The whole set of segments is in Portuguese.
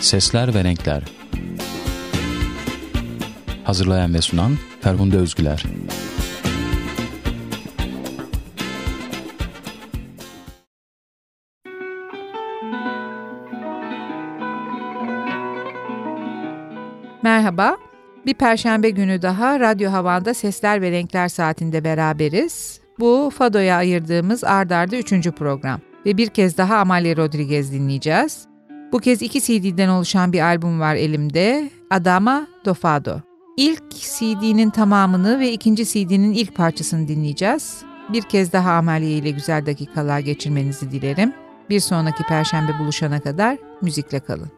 Sesler ve Renkler Hazırlayan ve sunan Ferhunde Özgüler Merhaba, bir perşembe günü daha Radyo Havan'da Sesler ve Renkler saatinde beraberiz. Bu Fado'ya ayırdığımız ardarda üçüncü program ve bir kez daha Amalia Rodriguez dinleyeceğiz. Bu kez iki CD'den oluşan bir albüm var elimde, Adama do Fado. İlk CD'nin tamamını ve ikinci CD'nin ilk parçasını dinleyeceğiz. Bir kez daha Amalia ile güzel dakikalar geçirmenizi dilerim. Bir sonraki perşembe buluşana kadar müzikle kalın.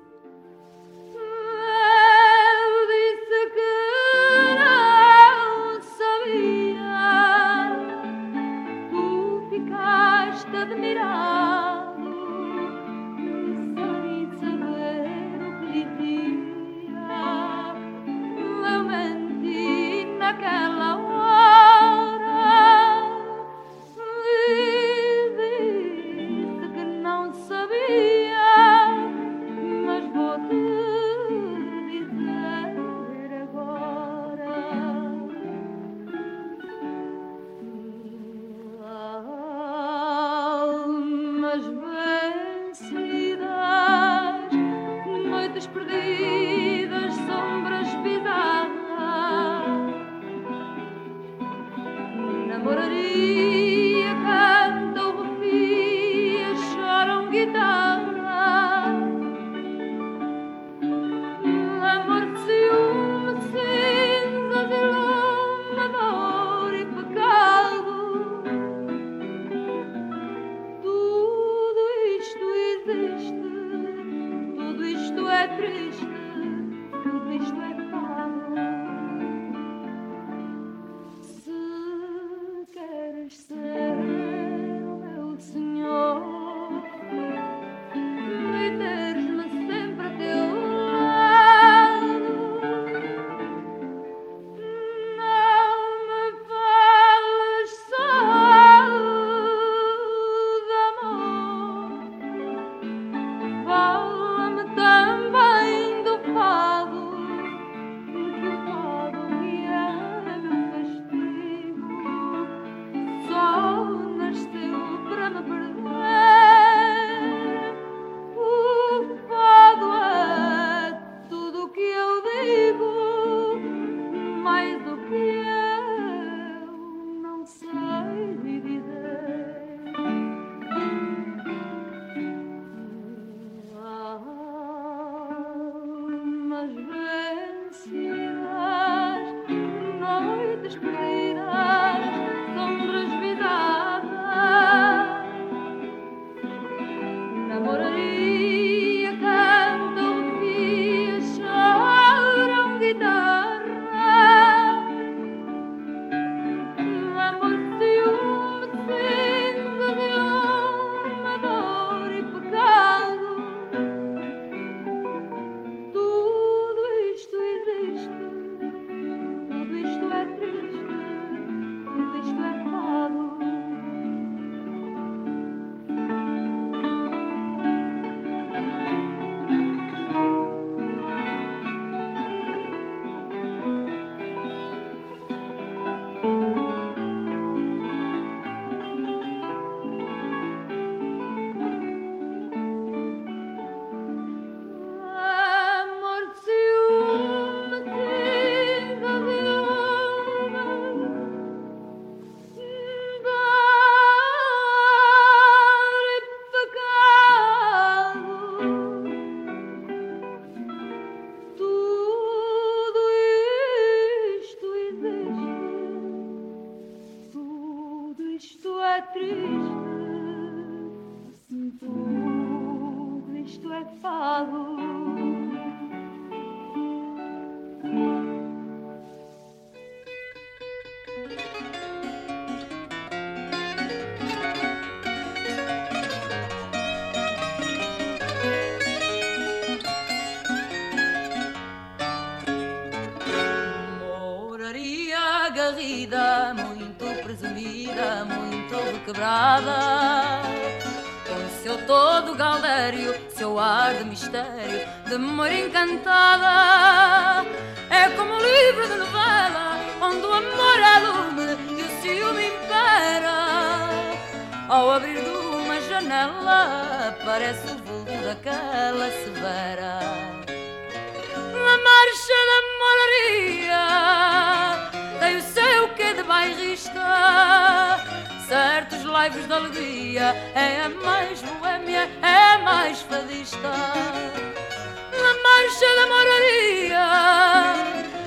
É a mais boêmia, é a mais fadista. Na marcha da moraria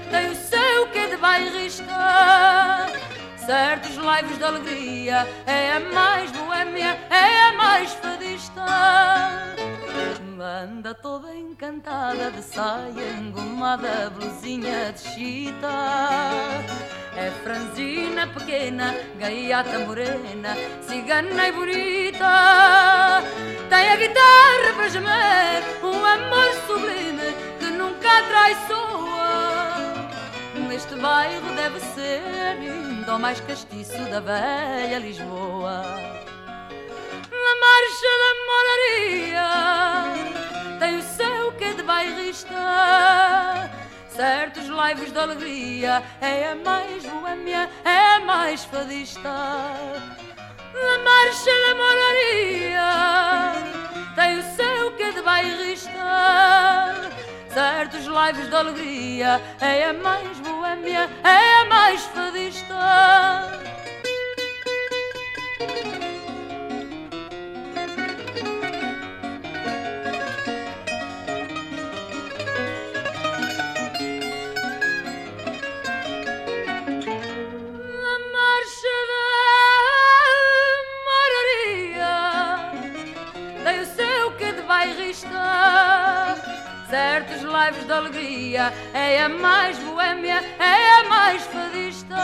tem o seu que de bairrista. Certos laivos de alegria é a mais boêmia, é a mais fadista. Anda toda encantada de saia engomada, blusinha de chita. É franzina pequena, gaiata morena, cigana e bonita. Tem a guitarra para gemer, um amor sublime que nunca traiçoa. Este bairro deve ser lindo, mais castiço da velha Lisboa. Na marcha da moraria tem o seu que de bairrista certos laivos de alegria é a mais boêmia, é a mais fadista. Na marcha da moraria tem o seu que de bairrista. Certos laivos de alegria é a mais boêmia, é a mais fadista. Certos lives de alegria é a mais boêmia, é a mais fadista.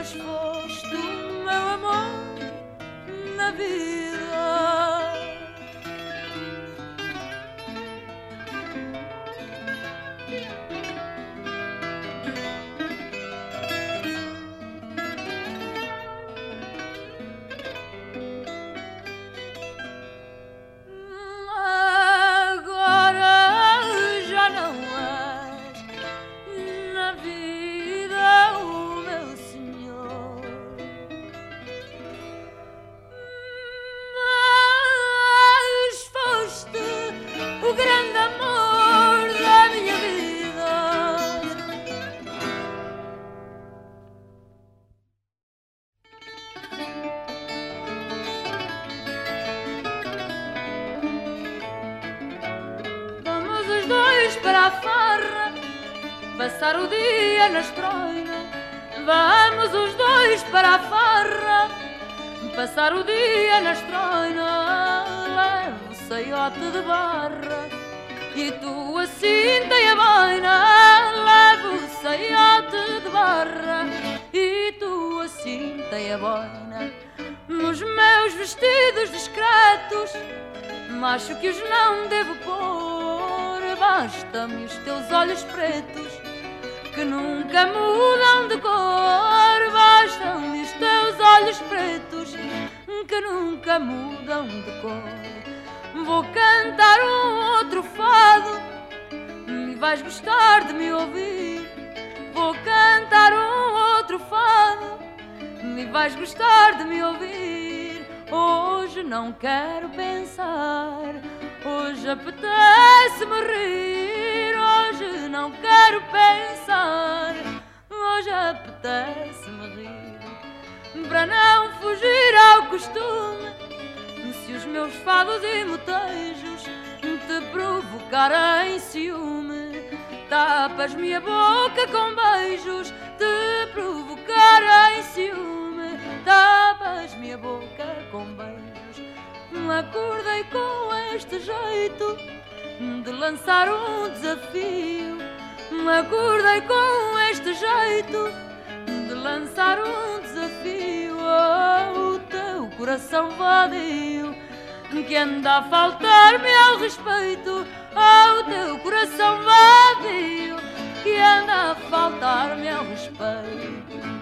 Mas foste o meu amor na vida. Vais gostar de me ouvir Vou cantar um outro fado E vais gostar de me ouvir Hoje não quero pensar, hoje apetece-me rir. Hoje não quero pensar, hoje apetece-me rir. Para não fugir ao costume, se os meus fados e motejos te provocarem ciúme, tapas-me a boca com beijos, te provocarem ciúme, tapas-me a boca com beijos. Acordei com este jeito de lançar um desafio. Acordei com este jeito de lançar um desafio ao teu coração vadio que anda a faltar-me ao respeito ao teu coração vadio que anda a faltar-me ao respeito.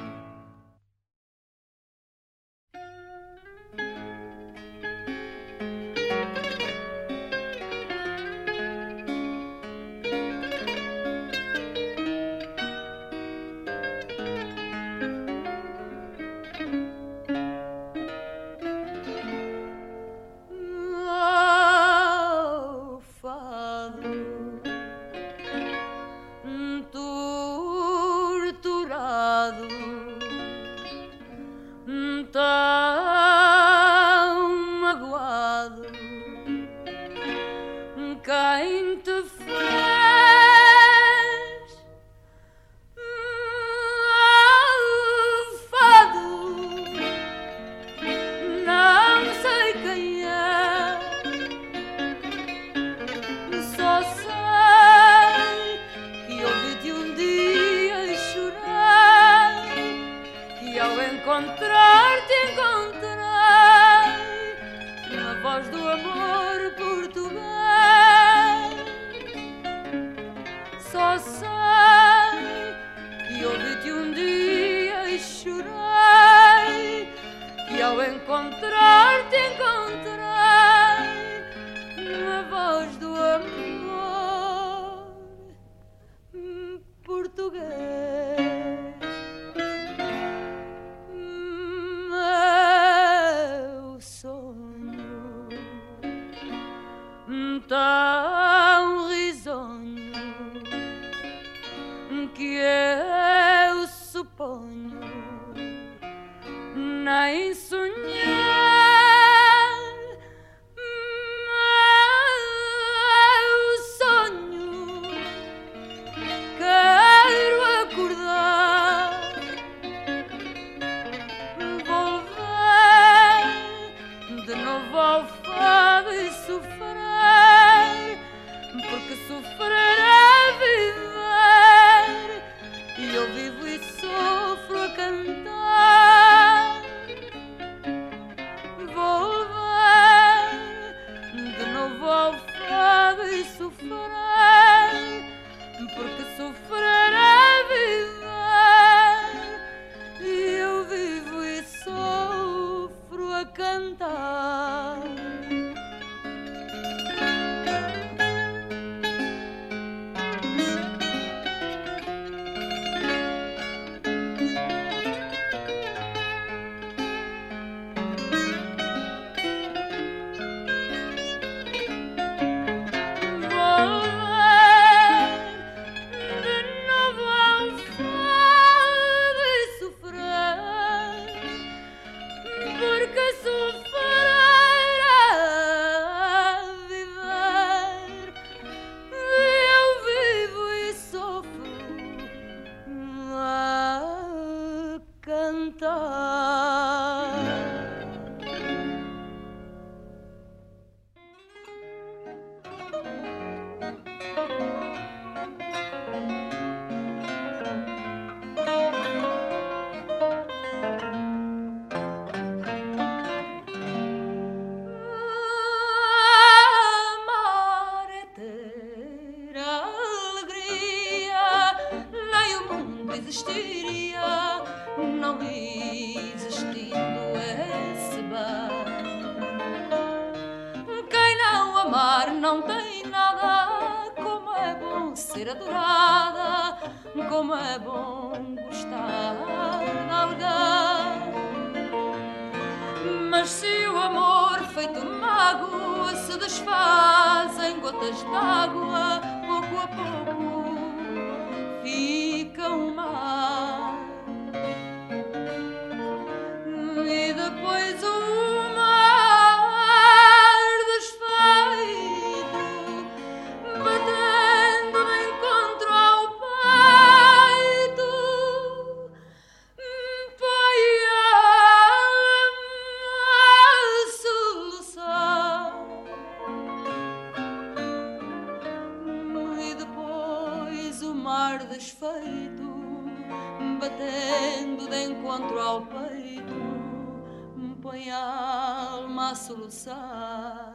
soluçar.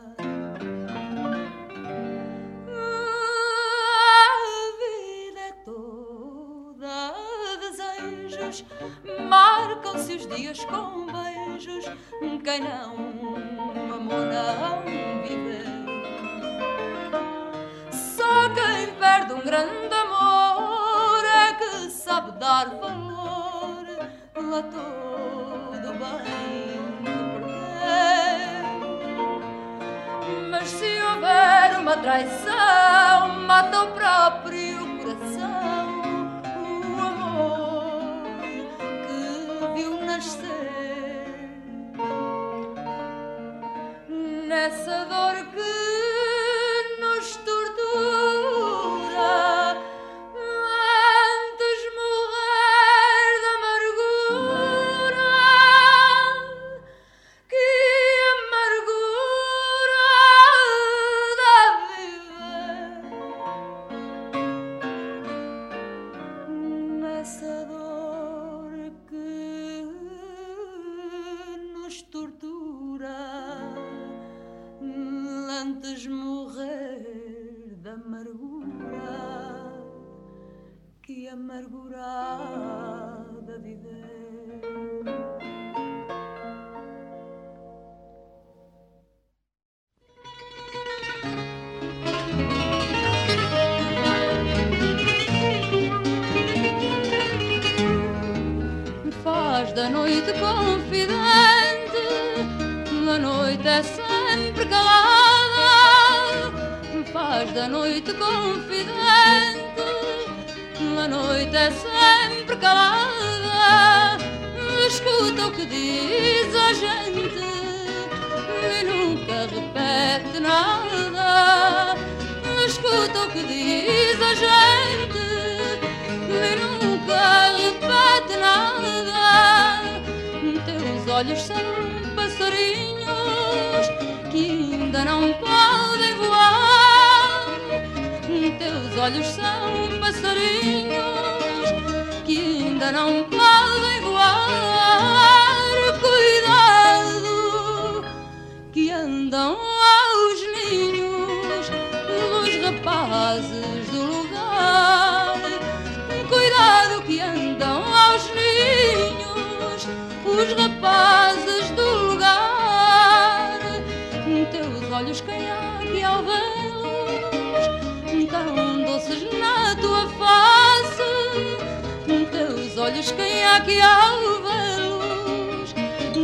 A vida é toda desejos, marcam-se os dias com beijos. Quem não amou não vive. Só quem perde um grande I saw. amargurada viver. Faz da noite confidente, a noite é sempre calada. Faz da noite confidente noite é sempre calada, escuta o que diz a gente e nunca repete nada. Escuta o que diz a gente e nunca repete nada. Teus olhos são passarinhos que ainda não podem voar. Teus olhos são passarinhos ainda não podem caiaque ao velos,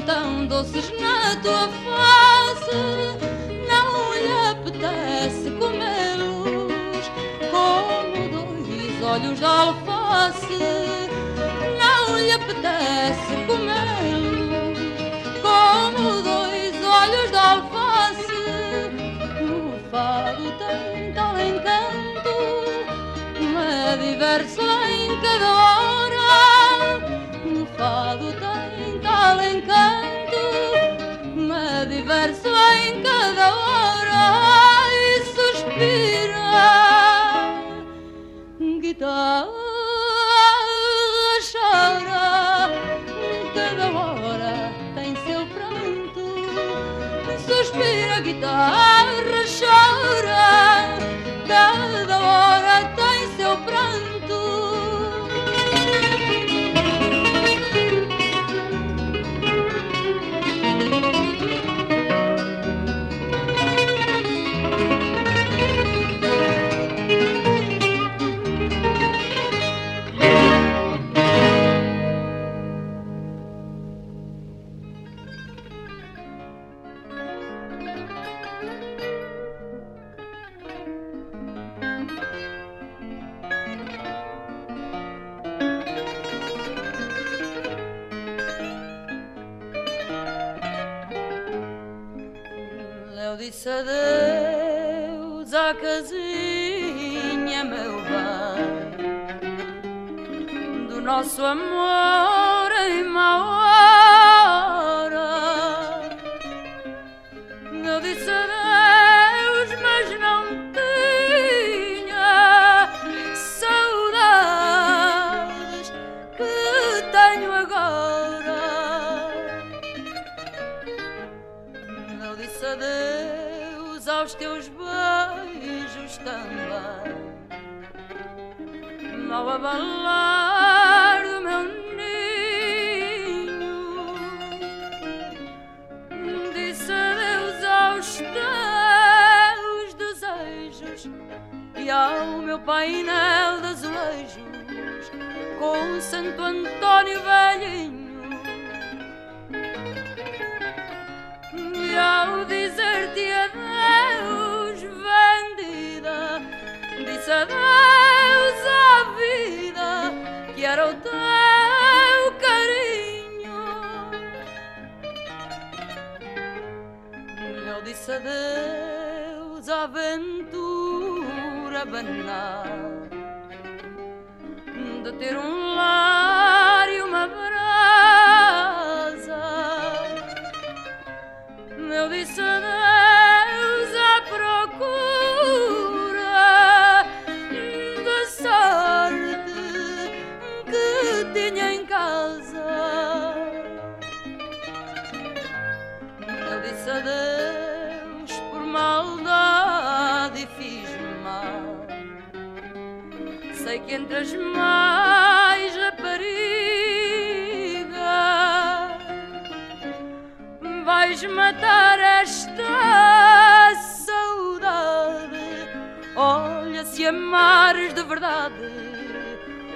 tão doces na tua face apetece comê-los como dois olhos de alface. Não lhe apetece comê-los como dois olhos de alface. O fado tem tal encanto, me diverso em cada guitarra nosso amor em mau hora. Eu disse adeus, mas não tinha saudades que tenho agora. Eu disse adeus aos teus beijos também, ao abalar Antônio velhinho. E ao dizer-te adeus, vendida, disse adeus à vida que era o teu carinho. Eu disse adeus à aventura banal matar esta saudade. Olha, se amares de verdade,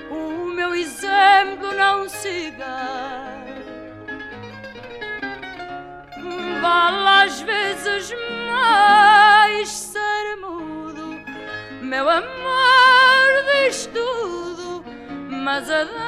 o meu exemplo não siga. Vale às vezes mais ser mudo, meu amor diz tudo, mas adeus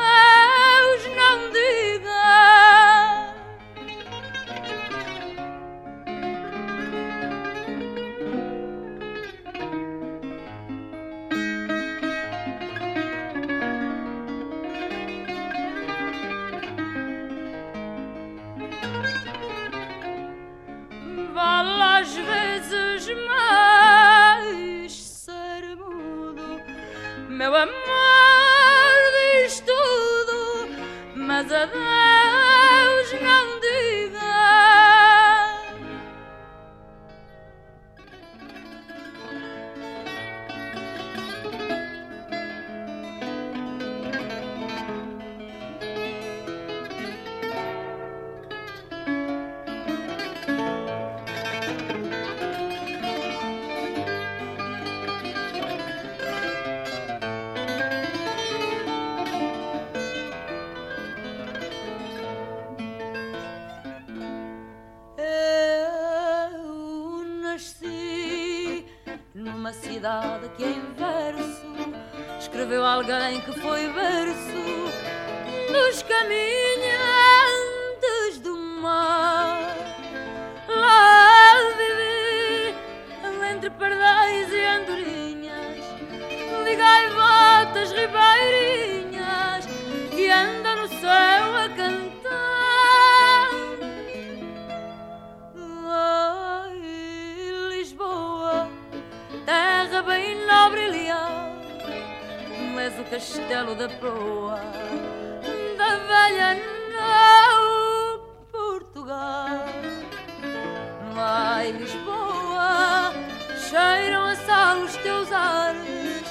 os teus ares.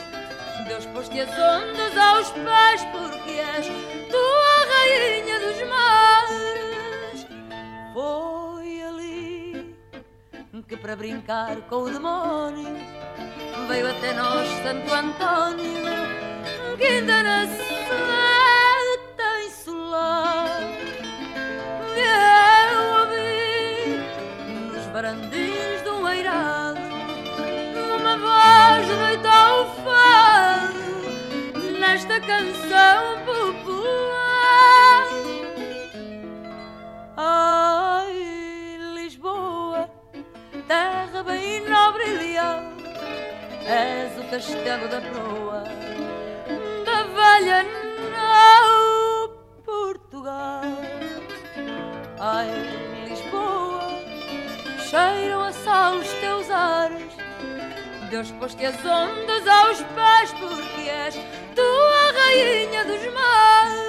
Deus pôs-te as ondas aos pés, porque és tu a rainha dos mares. Foi ali que, para brincar com o demónio, veio até nós Santo António, que ainda nasceu. canção popular. Ai, Lisboa, terra bem nobre e leal, és o castelo da proa da velha não Portugal. Ai, Lisboa, cheiram a sal os teus ares. Deus pôs-te as ondas aos pés porque és rainha dos mares.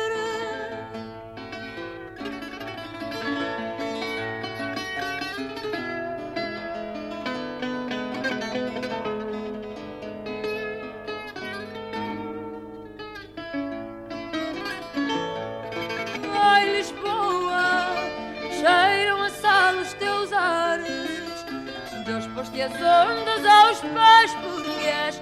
Ai, Lisboa, cheiram a sal os teus ares. Deus pôs-te as ondas aos pés, porque és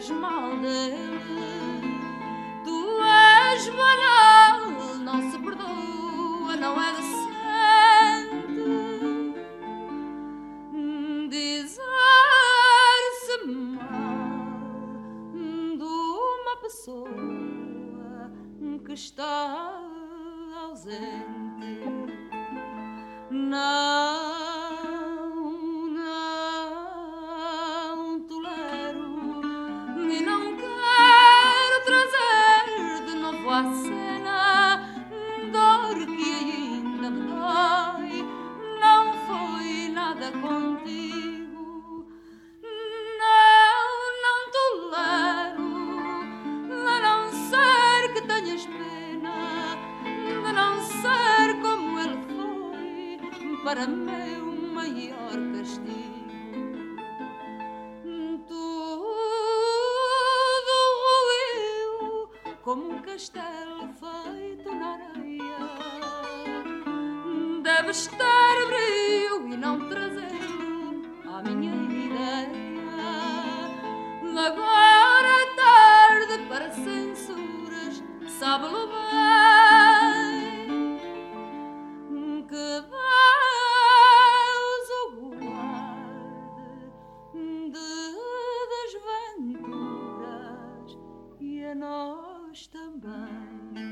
as moldes nós também.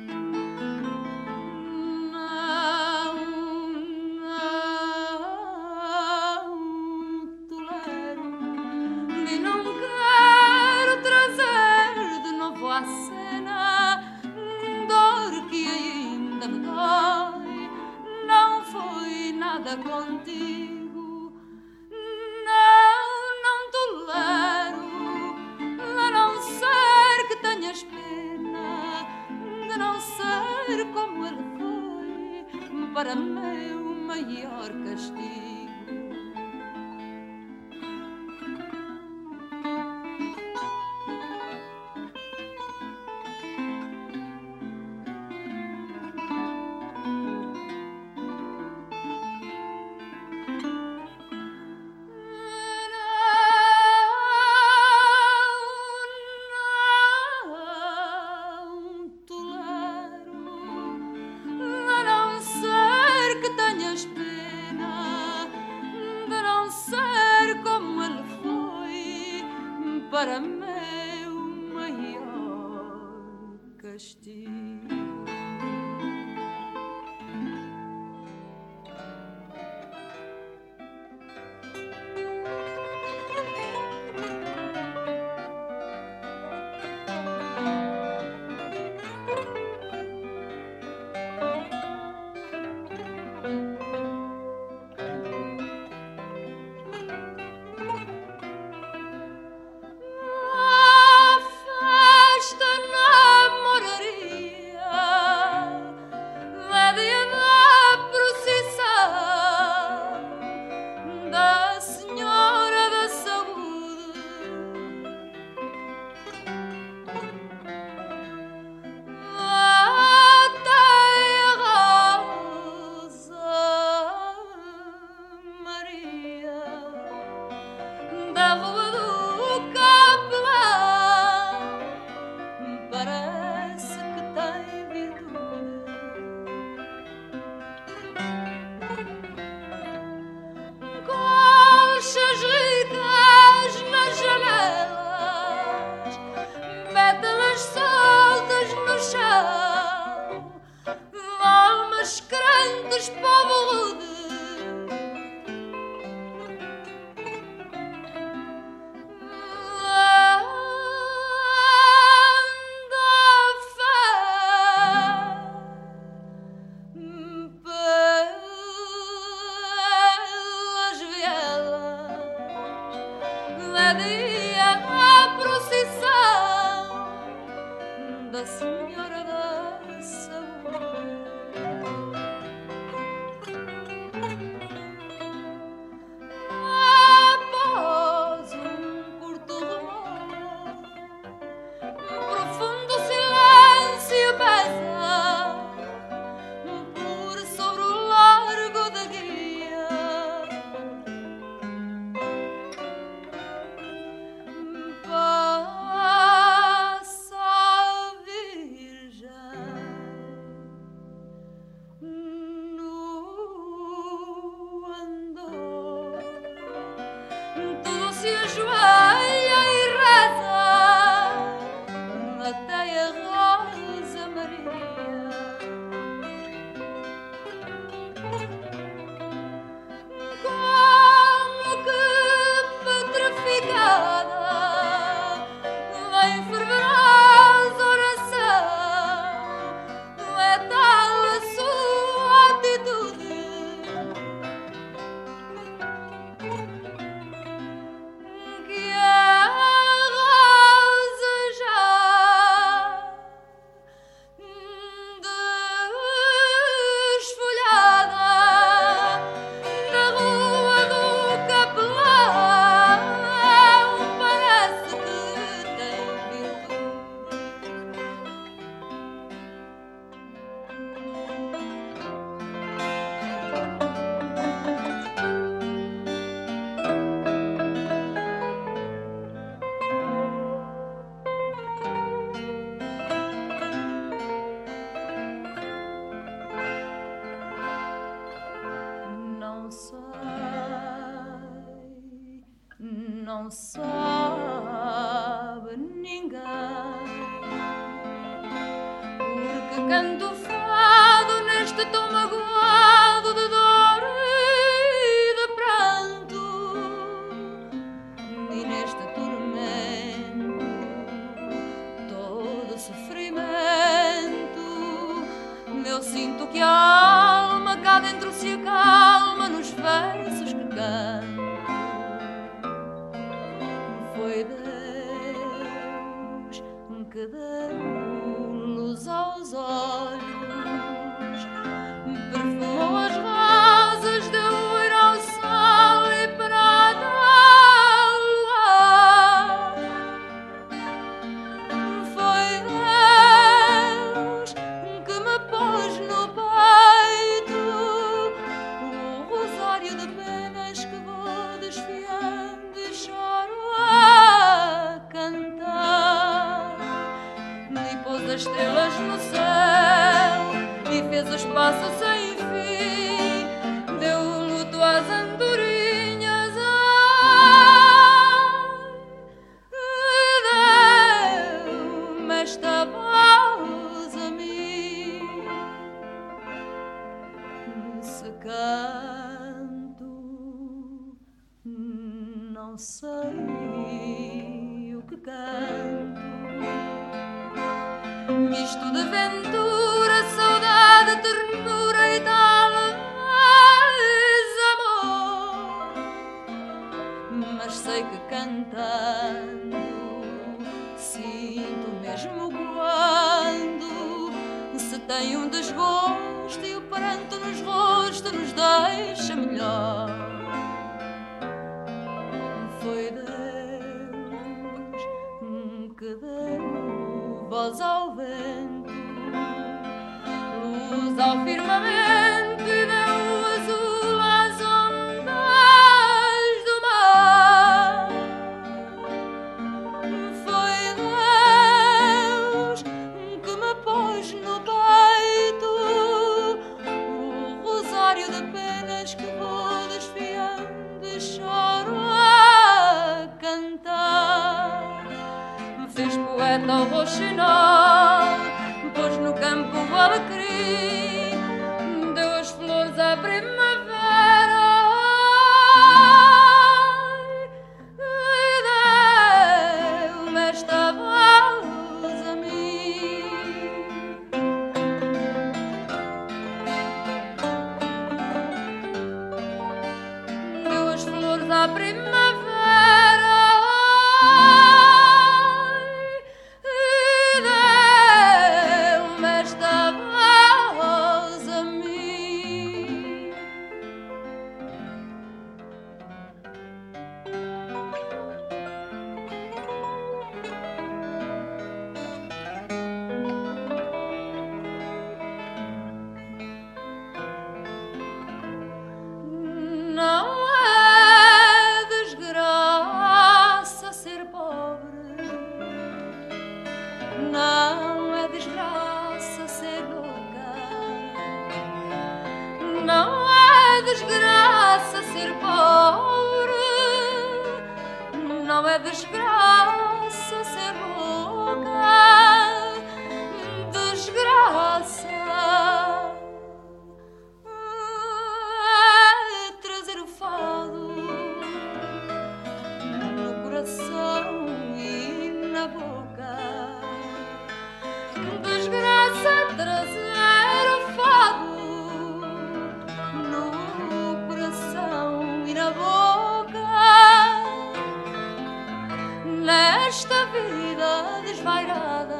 Que luz aos olhos. Desgraça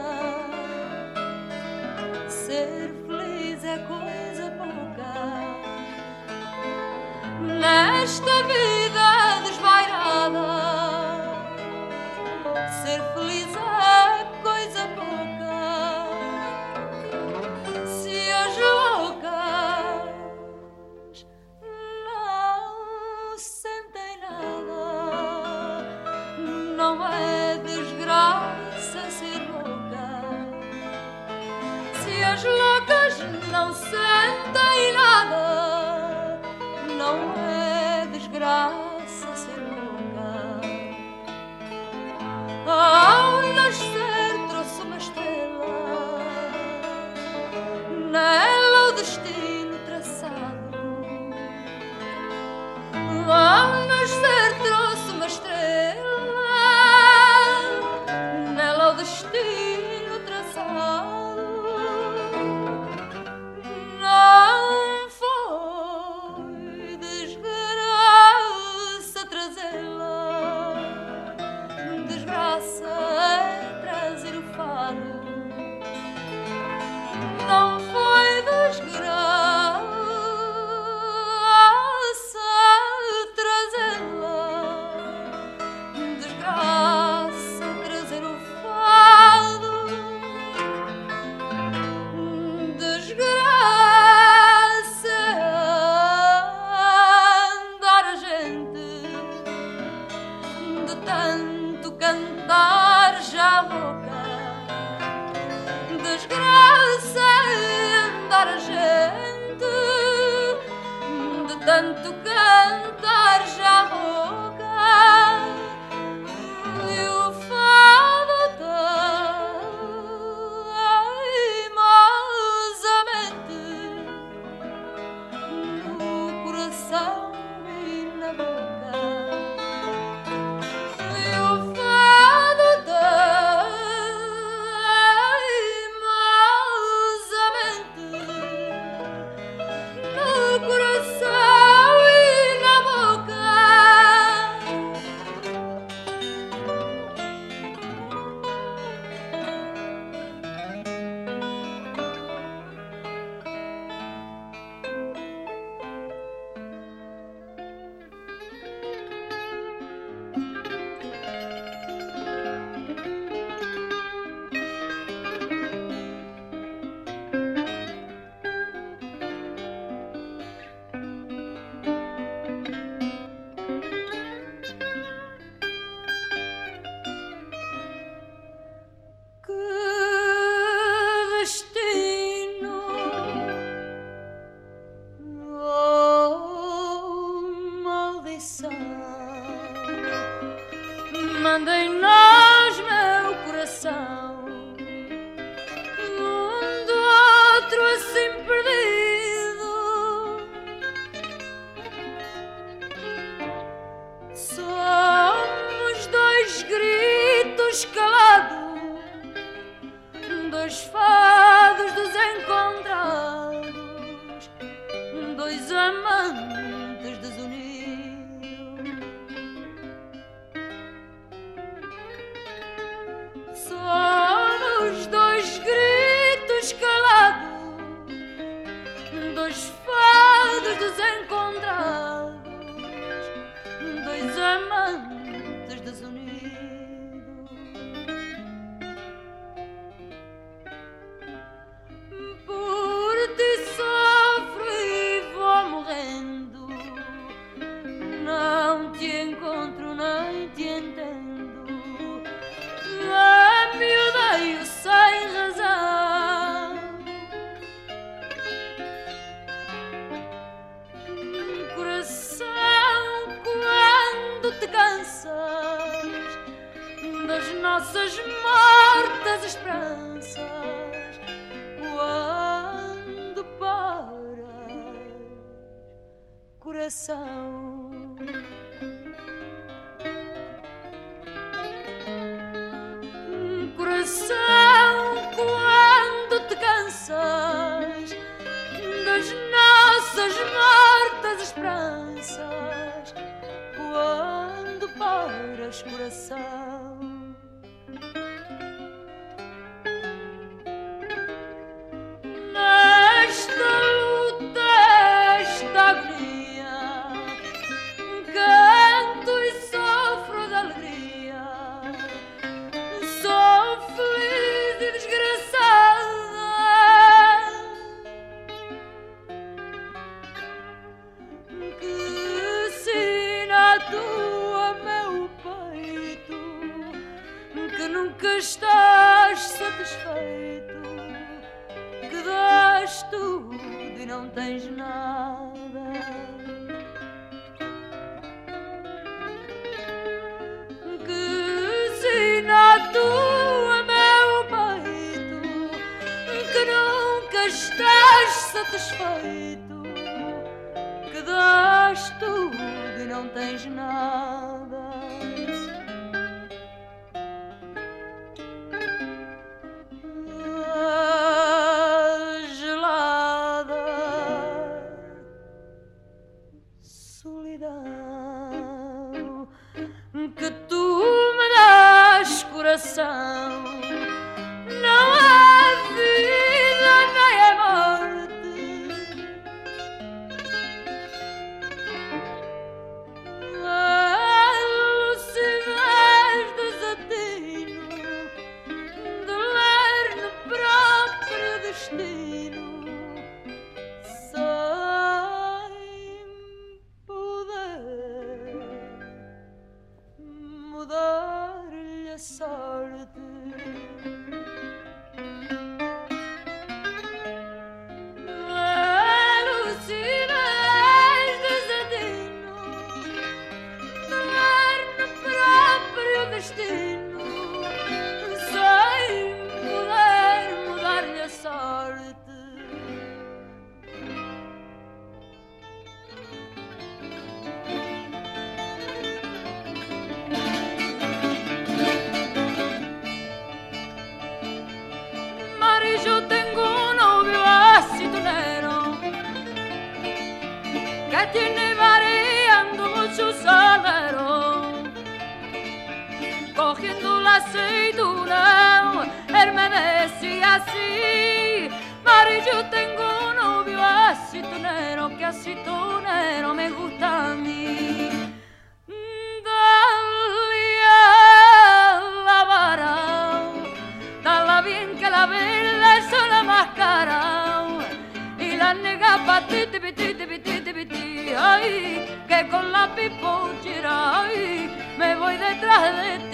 tanto cantar. Gusta a mí. Dalia la vara, dala bien que la vela es la máscara y la nega patiti pititi pititi piti, ay, que con la pipochera, ay, me voy detrás de ti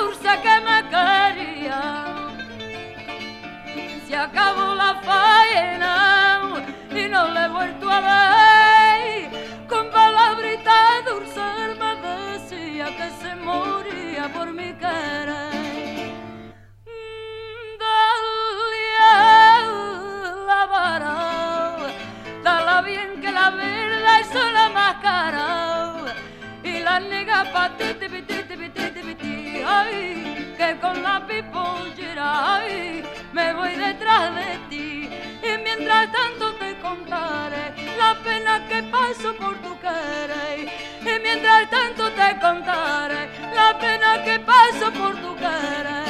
dulce que me quería. Se acabó la faena y no le he vuelto a ver. Con palabrita dulce me decía que se moría por mi querer. La verdad es la máscara. Y la nega piti ay que con la pipollera ay me voy detrás de ti. Y mientras tanto te contaré la pena que paso por tu querer. Y mientras tanto te contaré la pena que paso por tu querer